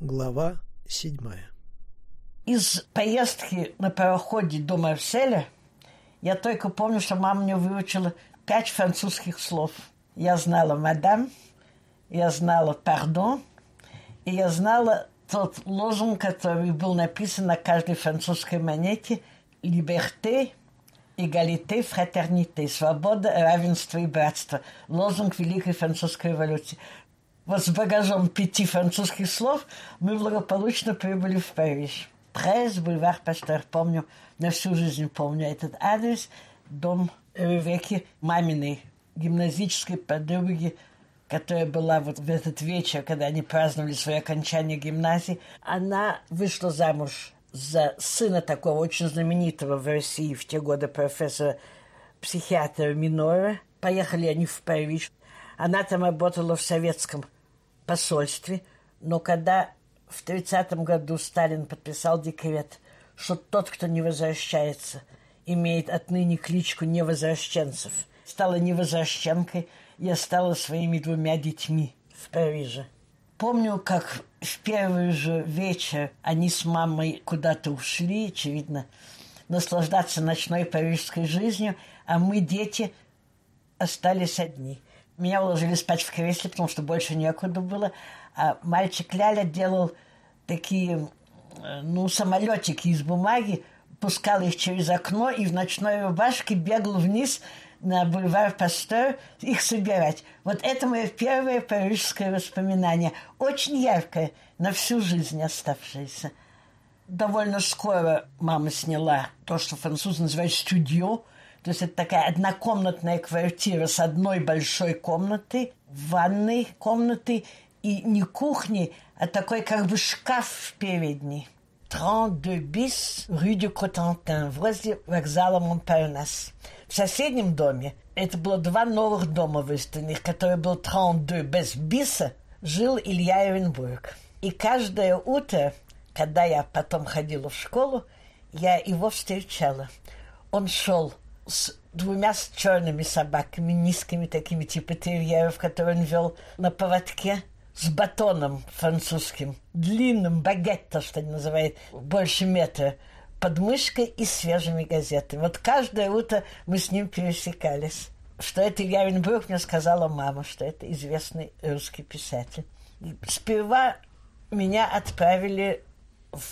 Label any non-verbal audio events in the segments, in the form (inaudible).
Глава седьмая. Из поездки на пароходе до Марселя я только помню, что мама мне выучила пять французских слов. Я знала «мадам», я знала «пардон», и я знала тот лозунг, который был написан на каждой французской монете «Либерте, эгалите, фратерните» – «Свобода, равенство и братство» – лозунг Великой Французской революции. Вот с багажом пяти французских слов мы благополучно прибыли в Париж. Пресс, бульвар Пастер, помню, на всю жизнь помню этот адрес. Дом Ревеки, маминой гимназической подруги, которая была вот в этот вечер, когда они праздновали свое окончание гимназии. Она вышла замуж за сына такого очень знаменитого в России в те годы профессора психиатра Минора. Поехали они в Париж. Она там работала в советском посольстве, но когда в 30 году Сталин подписал декрет, что тот, кто не возвращается, имеет отныне кличку невозвращенцев, стала невозвращенкой, я стала своими двумя детьми в Париже. Помню, как в первый же вечер они с мамой куда-то ушли, очевидно, наслаждаться ночной парижской жизнью, а мы, дети, остались одни. Меня уложили спать в кресле, потому что больше некуда было. А мальчик Ляля делал такие, э, ну, самолетики из бумаги, пускал их через окно и в ночной рубашке бегал вниз на бульвар Пастер их собирать. Вот это мое первое парижское воспоминание. Очень яркое, на всю жизнь оставшееся. Довольно скоро мама сняла то, что французы называют студио, то есть это такая однокомнатная квартира с одной большой комнатой, ванной комнатой и не кухни, а такой как бы шкаф в передней. 32 bis rue du Cotentin, возле вокзала Монпарнас. В соседнем доме, это было два новых дома выставленных, который был 32 без биса, жил Илья Эренбург. И каждое утро, когда я потом ходила в школу, я его встречала. Он шел с двумя черными собаками, низкими такими, типа терьеров, которые он вел на поводке, с батоном французским, длинным, багетто, что они называют, больше метра, под мышкой и свежими газетами. Вот каждое утро мы с ним пересекались. Что это Илья Винбрук, мне сказала мама, что это известный русский писатель. Сперва меня отправили в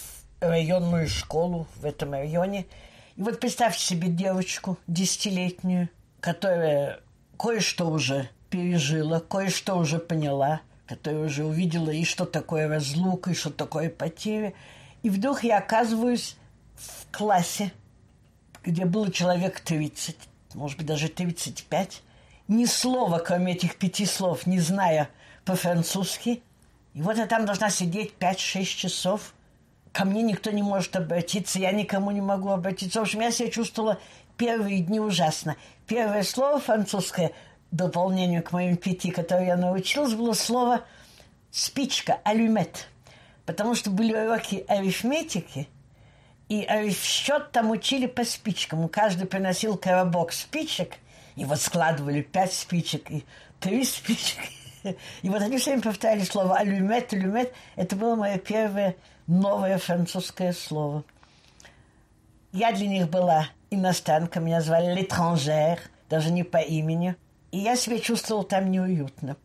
районную школу в этом районе – и вот представьте себе девочку десятилетнюю, которая кое-что уже пережила, кое-что уже поняла, которая уже увидела и что такое разлука, и что такое потеря. И вдруг я оказываюсь в классе, где было человек 30, может быть, даже 35, ни слова, кроме этих пяти слов, не зная по-французски. И вот я там должна сидеть 5-6 часов – ко мне никто не может обратиться, я никому не могу обратиться. В общем, я себя чувствовала первые дни ужасно. Первое слово французское, в дополнение к моим пяти, которое я научилась, было слово «спичка», «алюмет». Потому что были уроки арифметики, и счет там учили по спичкам. Каждый приносил коробок спичек, и вот складывали пять спичек и три спички. И вот они все время повторяли слово «алюмет», «алюмет». Это было мое первое новое французское слово. Я для них была иностранка, меня звали «l'étrangère», даже не по имени. И я себя чувствовала там неуютно.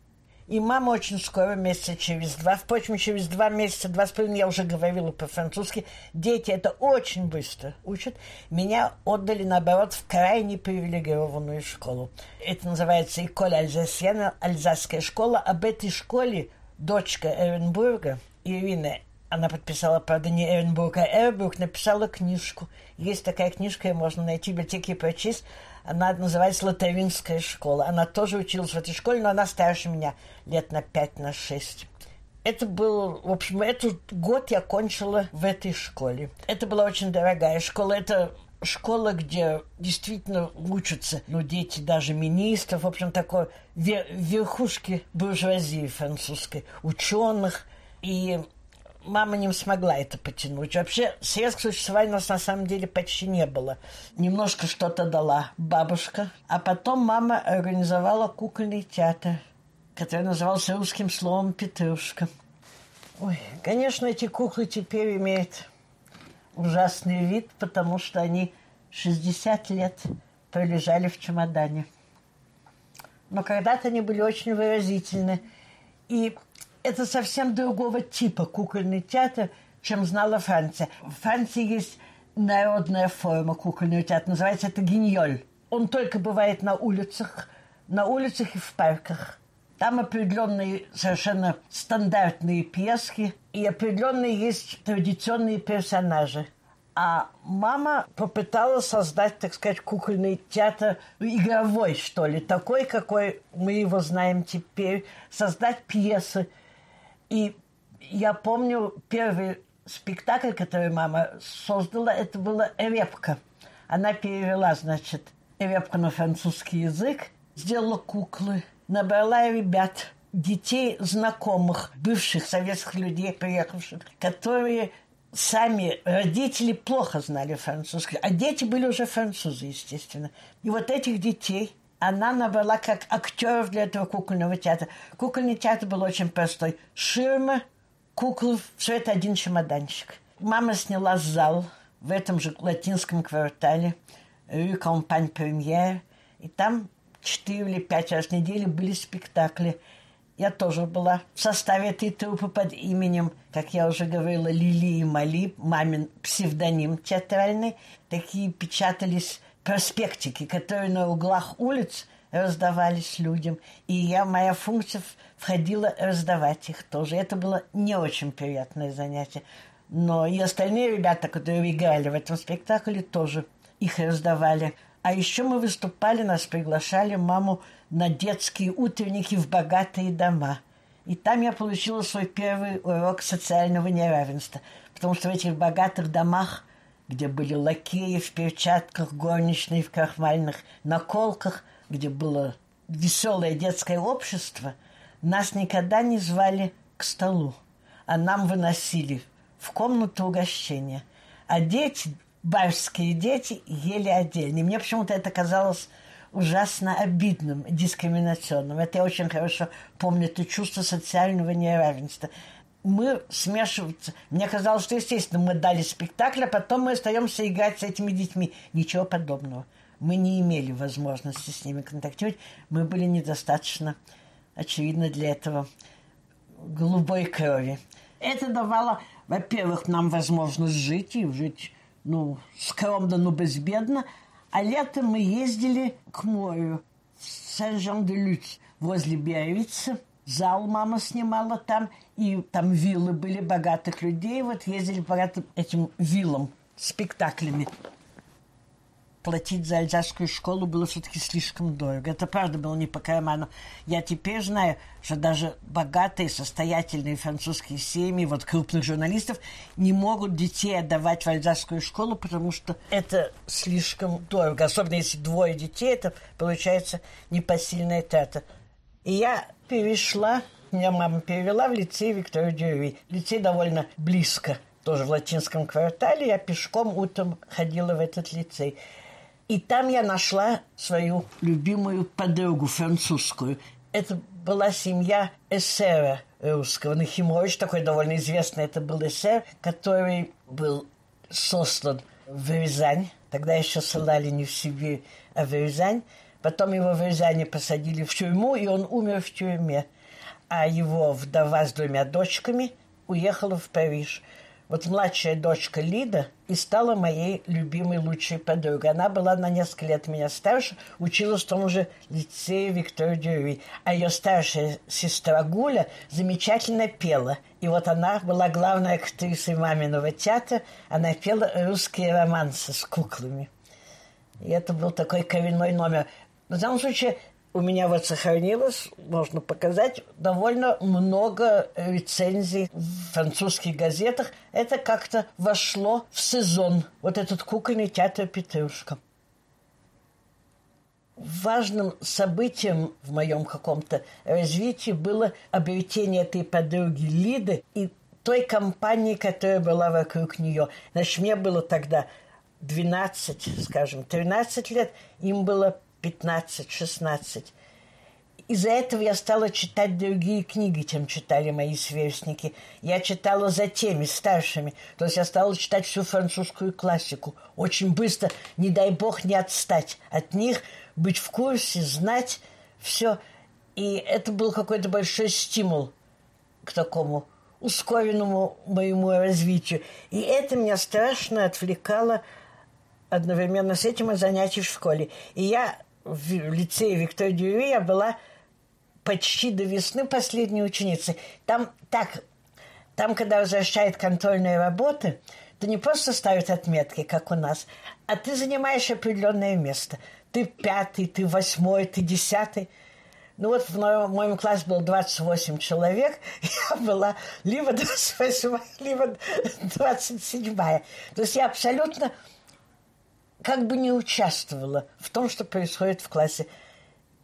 И мама очень скоро, месяца через два, впрочем, через два месяца, два с половиной, я уже говорила по-французски, дети это очень быстро учат, меня отдали, наоборот, в крайне привилегированную школу. Это называется «Эколь Альзасьена», Альзасская школа. Об этой школе дочка Эренбурга, Ирина она подписала, правда, не Эренбург, а Эрбург, написала книжку. Есть такая книжка, ее можно найти в библиотеке и прочесть. Она называется «Лотаринская школа». Она тоже училась в этой школе, но она старше меня лет на пять, на шесть. Это был, в общем, этот год я кончила в этой школе. Это была очень дорогая школа. Это школа, где действительно учатся, ну, дети даже министров, в общем, такой вер верхушки буржуазии французской, ученых. И мама не смогла это потянуть. Вообще, средств существования у нас на самом деле почти не было. Немножко что-то дала бабушка. А потом мама организовала кукольный театр, который назывался русским словом «Петрушка». Ой, конечно, эти куклы теперь имеют ужасный вид, потому что они 60 лет пролежали в чемодане. Но когда-то они были очень выразительны. И это совсем другого типа кукольный театр, чем знала Франция. В Франции есть народная форма кукольного театра, называется это гиньоль. Он только бывает на улицах, на улицах и в парках. Там определенные совершенно стандартные пьески и определенные есть традиционные персонажи. А мама попыталась создать, так сказать, кукольный театр игровой, что ли, такой, какой мы его знаем теперь, создать пьесы. И я помню первый спектакль, который мама создала, это была «Репка». Она перевела, значит, «Репку» на французский язык, сделала куклы, набрала ребят, детей знакомых, бывших советских людей, приехавших, которые сами родители плохо знали французский, а дети были уже французы, естественно. И вот этих детей она набрала как актеров для этого кукольного театра. Кукольный театр был очень простой. Ширма, куклы, все это один чемоданчик. Мама сняла зал в этом же латинском квартале, Рю Компань Премьер, и там четыре или пять раз в неделю были спектакли. Я тоже была в составе этой труппы под именем, как я уже говорила, Лили и Мали, мамин псевдоним театральный. Такие печатались проспектики, которые на углах улиц раздавались людям. И я, моя функция входила раздавать их тоже. Это было не очень приятное занятие. Но и остальные ребята, которые играли в этом спектакле, тоже их раздавали. А еще мы выступали, нас приглашали маму на детские утренники в богатые дома. И там я получила свой первый урок социального неравенства. Потому что в этих богатых домах, где были лакеи в перчатках, горничные в крахмальных наколках, где было веселое детское общество, нас никогда не звали к столу, а нам выносили в комнату угощения. А дети барские дети ели отдельно. И мне почему-то это казалось ужасно обидным, дискриминационным. Это я очень хорошо помню, это чувство социального неравенства. Мы смешиваться. Мне казалось, что, естественно, мы дали спектакль, а потом мы остаемся играть с этими детьми. Ничего подобного. Мы не имели возможности с ними контактировать. Мы были недостаточно, очевидно, для этого голубой крови. Это давало, во-первых, нам возможность жить и жить ну, скромно, но безбедно. А летом мы ездили к морю в Сен-Жан-де-Люц возле Биаррица. Зал мама снимала там, и там виллы были богатых людей. Вот ездили по этим виллам, спектаклями платить за альзасскую школу было все-таки слишком дорого. Это правда было не по карману. Я теперь знаю, что даже богатые, состоятельные французские семьи, вот крупных журналистов, не могут детей отдавать в альзасскую школу, потому что это слишком дорого. Особенно если двое детей, это получается непосильная трата. И я перешла, меня мама перевела в лицей Виктория Дюри. Лицей довольно близко тоже в латинском квартале. Я пешком утром ходила в этот лицей. И там я нашла свою любимую подругу французскую. Это была семья эсера русского. Нахимович, такой довольно известный, это был эсер, который был сослан в Рязань. Тогда еще ссылали не в Сибирь, а в Рязань. Потом его в Рязани посадили в тюрьму, и он умер в тюрьме. А его вдова с двумя дочками уехала в Париж – вот младшая дочка Лида и стала моей любимой лучшей подругой. Она была на несколько лет меня старше, училась в том же лицее Виктор Дюри. А ее старшая сестра Гуля замечательно пела. И вот она была главной актрисой маминого театра. Она пела русские романсы с куклами. И это был такой коренной номер. В данном случае у меня вот сохранилось, можно показать, довольно много рецензий в французских газетах. Это как-то вошло в сезон, вот этот кукольный театр Петрушка. Важным событием в моем каком-то развитии было обретение этой подруги Лиды и той компании, которая была вокруг нее. Значит, мне было тогда 12, скажем, 13 лет, им было 15-16. из-за этого я стала читать другие книги, чем читали мои сверстники. Я читала за теми, старшими. То есть я стала читать всю французскую классику. Очень быстро, не дай бог, не отстать от них, быть в курсе, знать все. И это был какой-то большой стимул к такому ускоренному моему развитию. И это меня страшно отвлекало одновременно с этим от занятий в школе. И я в лицее Виктории Дюри я была почти до весны последней ученицей. Там так, там, когда возвращают контрольные работы, то не просто ставят отметки, как у нас, а ты занимаешь определенное место. Ты пятый, ты восьмой, ты десятый – ну вот в моем, в моем классе было 28 человек, (laughs) я была либо 28, либо 27. То есть я абсолютно как бы не участвовала в том, что происходит в классе.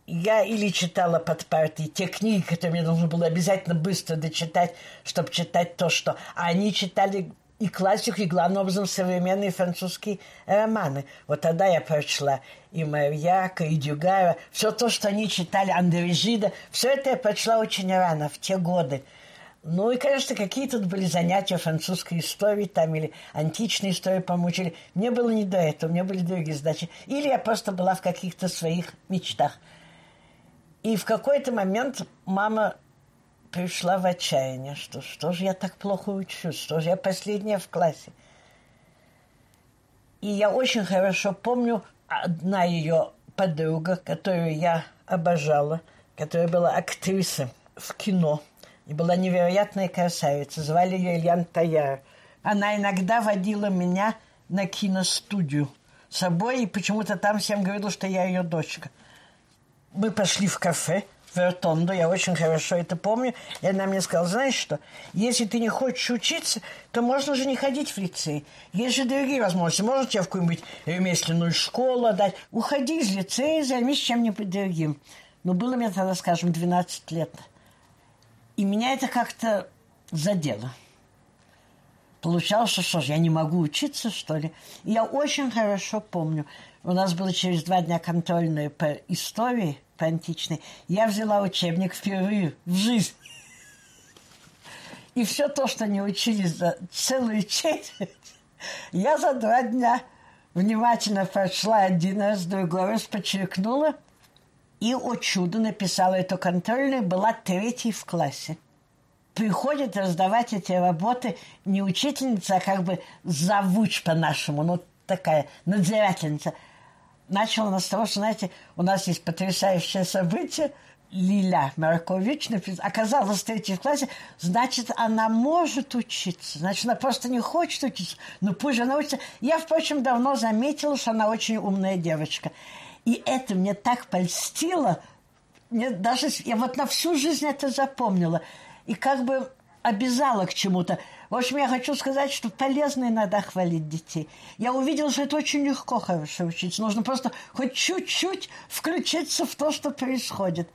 Я или читала под партией те книги, которые мне нужно было обязательно быстро дочитать, чтобы читать то, что... А они читали и классику, и главным образом современные французские романы. Вот тогда я прочла и Марьяка, и Дюгара, все то, что они читали, Андре Жида, все это я прочла очень рано, в те годы. Ну и, конечно, какие тут были занятия французской истории там или античной истории помучили. Мне было не до этого, мне были другие задачи. Или я просто была в каких-то своих мечтах. И в какой-то момент мама пришла в отчаяние, что что же я так плохо учусь, что же я последняя в классе. И я очень хорошо помню одна ее подруга, которую я обожала, которая была актрисой в кино и была невероятная красавица. Звали ее Ильян Таяр. Она иногда водила меня на киностудию с собой, и почему-то там всем говорила, что я ее дочка. Мы пошли в кафе – Вертонду, я очень хорошо это помню. И она мне сказала, знаешь что, если ты не хочешь учиться, то можно же не ходить в лицей. Есть же другие возможности. Можно тебе в какую-нибудь ремесленную школу отдать. Уходи из лицея, займись чем-нибудь другим. Но было мне тогда, скажем, 12 лет. И меня это как-то задело. Получалось, что ж, я не могу учиться, что ли? И я очень хорошо помню. У нас было через два дня контрольное по истории – по античной, я взяла учебник впервые в жизни. И все то, что не учили за целую четверть, я за два дня внимательно прочла один раз, другой раз подчеркнула, и, о чудо, написала эту контрольную, была третьей в классе. Приходит раздавать эти работы не учительница, а как бы завуч по-нашему, ну, такая надзирательница – начала она с того, что, знаете, у нас есть потрясающее событие. Лиля Маркович оказалась в третьем классе, значит, она может учиться. Значит, она просто не хочет учиться. Но пусть она учится. Я, впрочем, давно заметила, что она очень умная девочка. И это мне так польстило. Мне даже, я вот на всю жизнь это запомнила. И как бы обязала к чему-то. В общем, я хочу сказать, что полезно иногда хвалить детей. Я увидела, что это очень легко хорошо учиться. Нужно просто хоть чуть-чуть включиться в то, что происходит.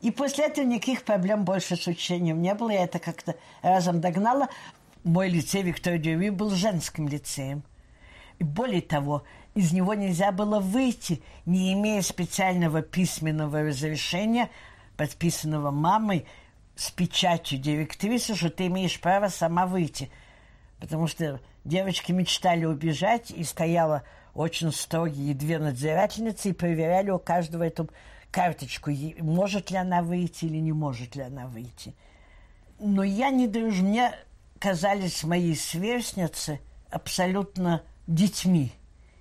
И после этого никаких проблем больше с учением не было. Я это как-то разом догнала. Мой лицей Виктория Дюри был женским лицеем. И более того, из него нельзя было выйти, не имея специального письменного разрешения, подписанного мамой, с печатью директрисы, что ты имеешь право сама выйти. Потому что девочки мечтали убежать, и стояла очень строгие две надзирательницы, и проверяли у каждого эту карточку, может ли она выйти или не может ли она выйти. Но я не дружу. Мне казались мои сверстницы абсолютно детьми.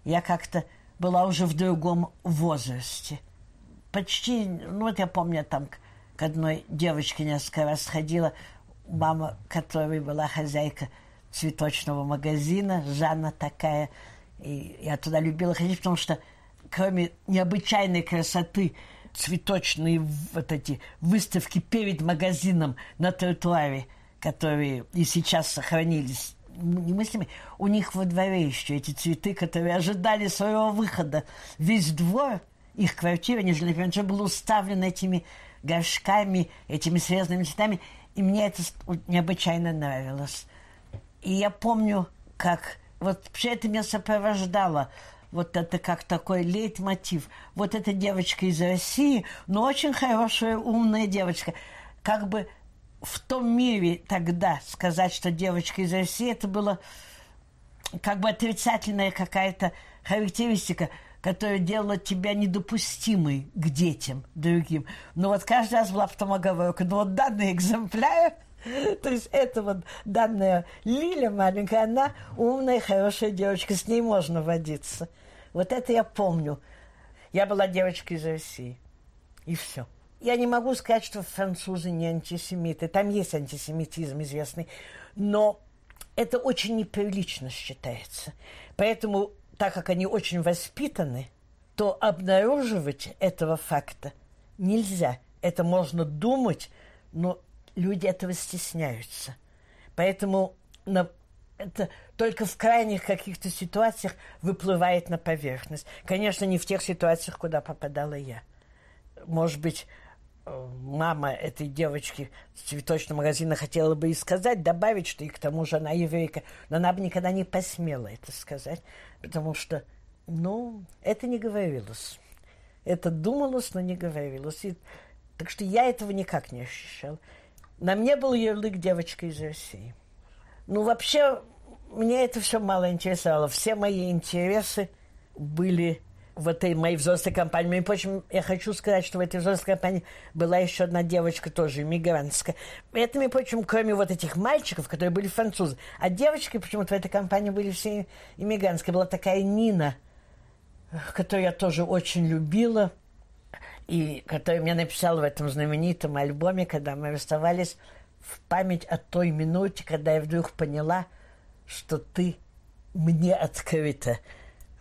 Я как-то была уже в другом возрасте. Почти, ну вот я помню, там к одной девочке несколько раз ходила, мама которой была хозяйка цветочного магазина, Жанна такая. И я туда любила ходить, потому что кроме необычайной красоты цветочные вот эти выставки перед магазином на тротуаре, которые и сейчас сохранились немыслимые, у них во дворе еще эти цветы, которые ожидали своего выхода. Весь двор их квартиры, нежели, например, был уставлен этими горшками, этими срезанными цветами. И мне это необычайно нравилось. И я помню, как вот все это меня сопровождало вот это как такой лейтмотив. Вот эта девочка из России, но очень хорошая, умная девочка. Как бы в том мире тогда сказать, что девочка из России, это было как бы отрицательная какая-то характеристика, которая делала тебя недопустимой к детям другим. Но вот каждый раз была потом оговорка. Но вот данный экземпляр, (laughs) то есть это вот данная Лиля маленькая, она умная, хорошая девочка, с ней можно водиться. Вот это я помню. Я была девочкой из России. И все. Я не могу сказать, что французы не антисемиты. Там есть антисемитизм известный. Но это очень неприлично считается. Поэтому, так как они очень воспитаны, то обнаруживать этого факта нельзя. Это можно думать, но люди этого стесняются. Поэтому на, это только в крайних каких-то ситуациях выплывает на поверхность. Конечно, не в тех ситуациях, куда попадала я. Может быть, мама этой девочки в цветочном магазине хотела бы и сказать, добавить, что и к тому же она еврейка, но она бы никогда не посмела это сказать, потому что, ну, это не говорилось. Это думалось, но не говорилось. И, так что я этого никак не ощущал. На мне был ярлык девочка из России. Ну, вообще, мне это все мало интересовало. Все мои интересы были в этой моей взрослой компании. Между прочим, я хочу сказать, что в этой взрослой компании была еще одна девочка тоже, иммигрантская. Это, между прочим, кроме вот этих мальчиков, которые были французы. А девочки почему-то в этой компании были все иммигрантские. Была такая Нина, которую я тоже очень любила, и которая мне написала в этом знаменитом альбоме, когда мы расставались, в память о той минуте, когда я вдруг поняла, что ты мне открыта.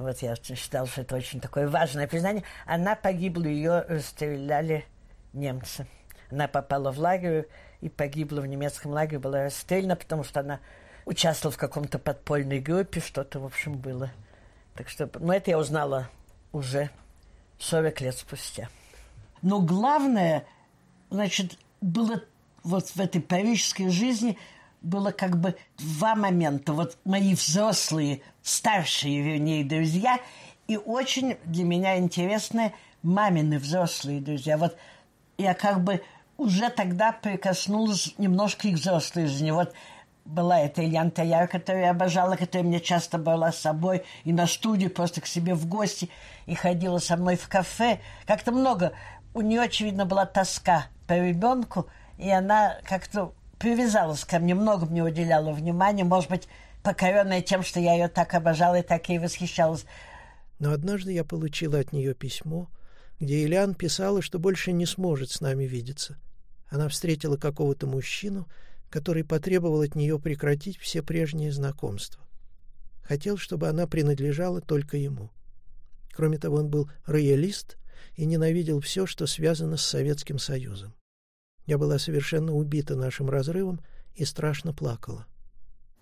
Вот я считал, что это очень такое важное признание. Она погибла, ее расстреляли немцы. Она попала в лагерь и погибла в немецком лагере, была расстреляна, потому что она участвовала в каком-то подпольной группе, что-то, в общем, было. Так что, ну, это я узнала уже 40 лет спустя. Но главное, значит, было вот в этой парижской жизни – было как бы два момента. Вот мои взрослые, старшие, вернее, друзья, и очень для меня интересные мамины взрослые друзья. Вот я как бы уже тогда прикоснулась немножко к взрослой жизни. Вот была эта Ильян Таяр, которую я обожала, которая меня часто брала с собой и на студию, просто к себе в гости, и ходила со мной в кафе. Как-то много. У нее, очевидно, была тоска по ребенку, и она как-то привязалась ко мне, много мне уделяла внимания, может быть, покоренная тем, что я ее так обожала и так ей восхищалась. Но однажды я получила от нее письмо, где Ильян писала, что больше не сможет с нами видеться. Она встретила какого-то мужчину, который потребовал от нее прекратить все прежние знакомства. Хотел, чтобы она принадлежала только ему. Кроме того, он был роялист и ненавидел все, что связано с Советским Союзом. Я была совершенно убита нашим разрывом и страшно плакала.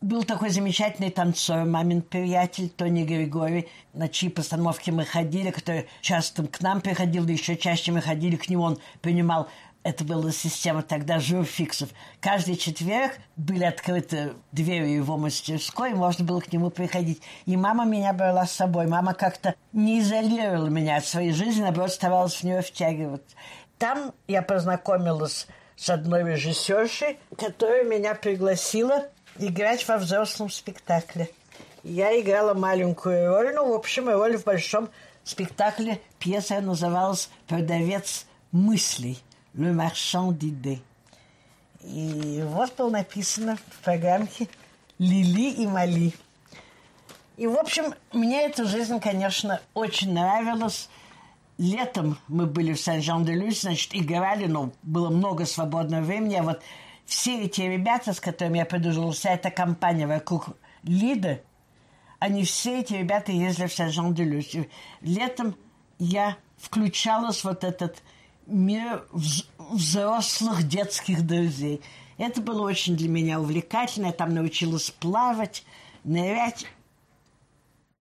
Был такой замечательный танцор, мамин приятель Тони Григорий, на чьи постановки мы ходили, который часто к нам приходил, еще чаще мы ходили к нему, он принимал это была система тогда журфиксов. Каждый четверг были открыты двери его мастерской, можно было к нему приходить. И мама меня брала с собой. Мама как-то не изолировала меня от своей жизни, наоборот, старалась в нее втягивать. Там я познакомилась с одной режиссершей, которая меня пригласила играть во взрослом спектакле. Я играла маленькую роль, ну, в общем, роль в большом спектакле. Пьеса называлась «Продавец мыслей» «Le marchand d'idées». И вот было написано в программке «Лили и Мали». И, в общем, мне эта жизнь, конечно, очень нравилась. Летом мы были в Сен-Жан-де-Люс, значит, играли, но было много свободного времени. А вот все эти ребята, с которыми я продолжила, вся эта компания вокруг Лиды, они все эти ребята ездили в Сен-Жан-де-Люс. Летом я включалась вот этот мир взрослых детских друзей. Это было очень для меня увлекательно. Я там научилась плавать, нырять.